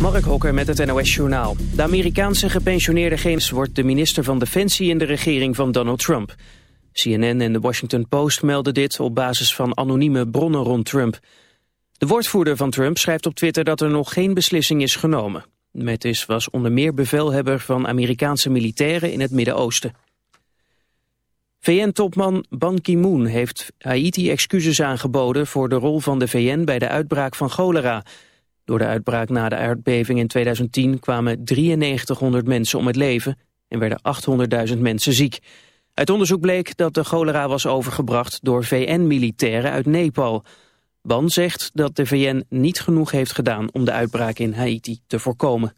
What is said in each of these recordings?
Mark Hokker met het NOS Journaal. De Amerikaanse gepensioneerde James wordt de minister van Defensie in de regering van Donald Trump. CNN en de Washington Post melden dit op basis van anonieme bronnen rond Trump. De woordvoerder van Trump schrijft op Twitter dat er nog geen beslissing is genomen. Mattis was onder meer bevelhebber van Amerikaanse militairen in het Midden-Oosten. VN-topman Ban Ki-moon heeft Haiti excuses aangeboden voor de rol van de VN bij de uitbraak van cholera. Door de uitbraak na de aardbeving in 2010 kwamen 9300 mensen om het leven en werden 800.000 mensen ziek. Uit onderzoek bleek dat de cholera was overgebracht door VN-militairen uit Nepal. Ban zegt dat de VN niet genoeg heeft gedaan om de uitbraak in Haiti te voorkomen.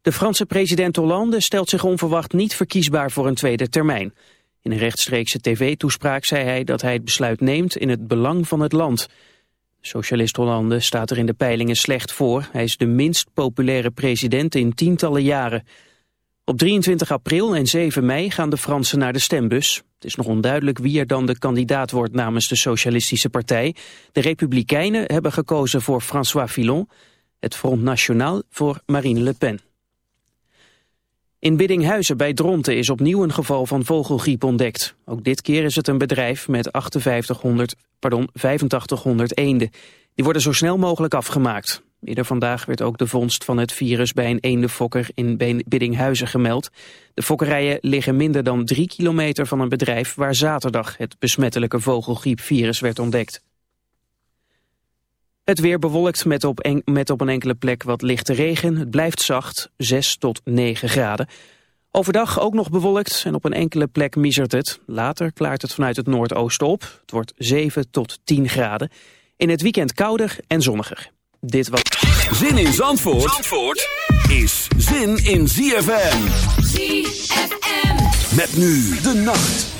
De Franse president Hollande stelt zich onverwacht niet verkiesbaar voor een tweede termijn. In een rechtstreekse tv-toespraak zei hij dat hij het besluit neemt in het belang van het land. Socialist Hollande staat er in de peilingen slecht voor. Hij is de minst populaire president in tientallen jaren. Op 23 april en 7 mei gaan de Fransen naar de stembus. Het is nog onduidelijk wie er dan de kandidaat wordt namens de Socialistische Partij. De Republikeinen hebben gekozen voor François Fillon, het Front National voor Marine Le Pen. In Biddinghuizen bij Dronten is opnieuw een geval van vogelgriep ontdekt. Ook dit keer is het een bedrijf met 5800, pardon, 8500 eenden. Die worden zo snel mogelijk afgemaakt. Eerder vandaag werd ook de vondst van het virus bij een eendenfokker in Biddinghuizen gemeld. De fokkerijen liggen minder dan drie kilometer van een bedrijf waar zaterdag het besmettelijke vogelgriepvirus werd ontdekt. Het weer bewolkt met op, met op een enkele plek wat lichte regen. Het blijft zacht, 6 tot 9 graden. Overdag ook nog bewolkt en op een enkele plek misert het. Later klaart het vanuit het noordoosten op. Het wordt 7 tot 10 graden. In het weekend kouder en zonniger. Dit was... Zin in Zandvoort, Zandvoort is zin in ZFM. ZFM. Met nu de nacht.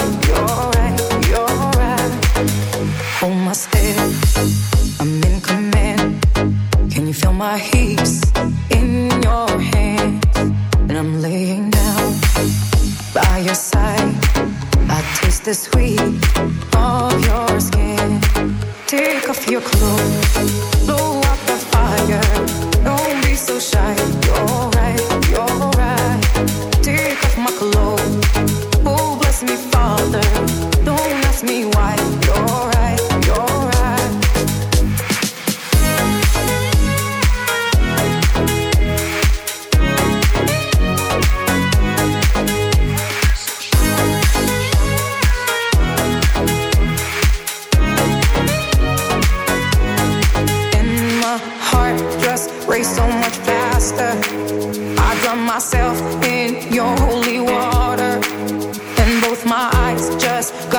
I'm in command. Can you feel my heaps in your hands? And I'm laying down by your side. I taste the sweet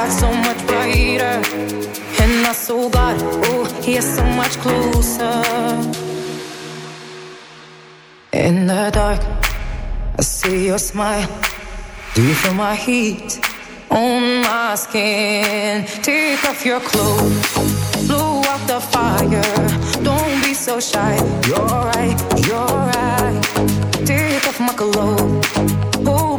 got so much brighter, and my soul got oh, here so much closer. In the dark, I see your smile. Do you feel my heat on my skin? Take off your clothes, blow out the fire. Don't be so shy. You're right, you're right. Take off my clothes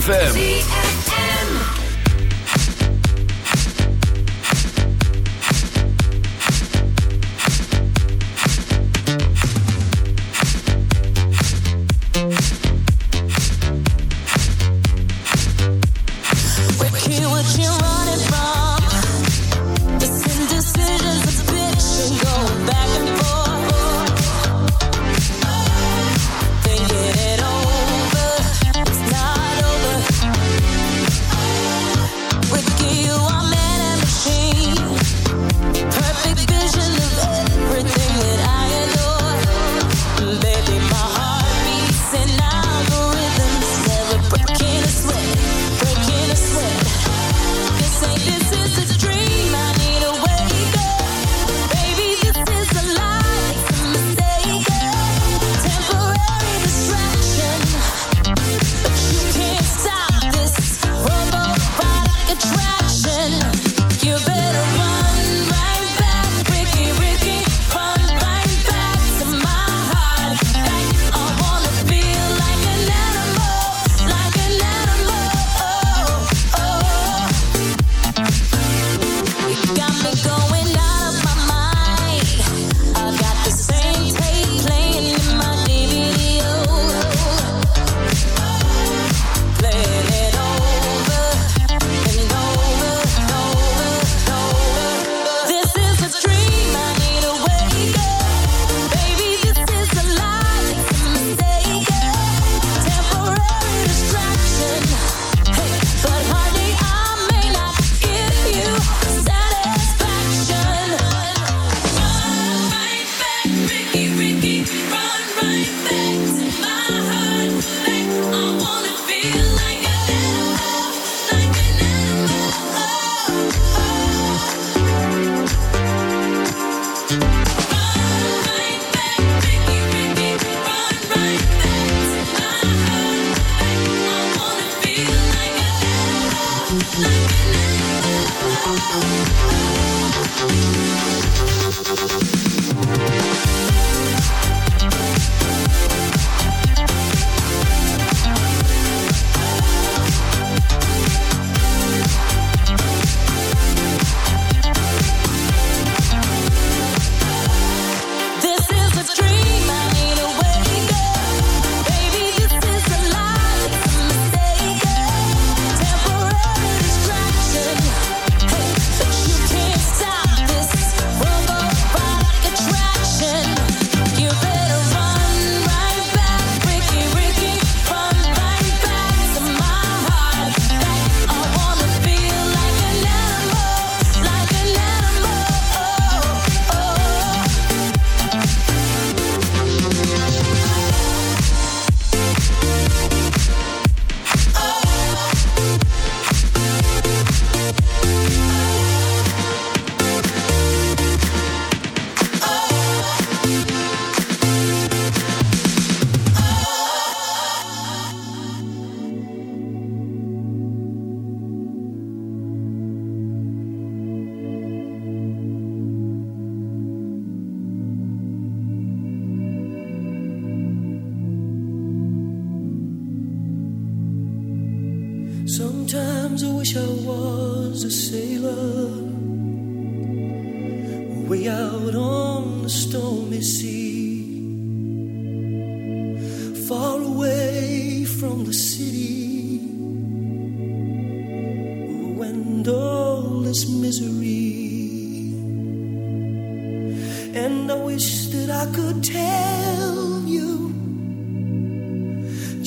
ZFM.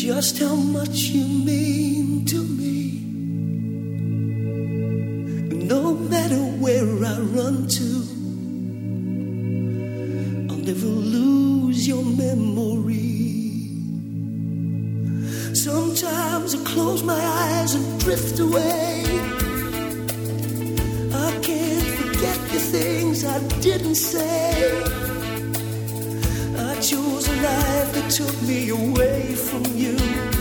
just how much you mean to me. No matter where I run to, I'll never lose your memory. Sometimes I close my eyes and drift away. I can't forget the things I didn't say. took me away from you.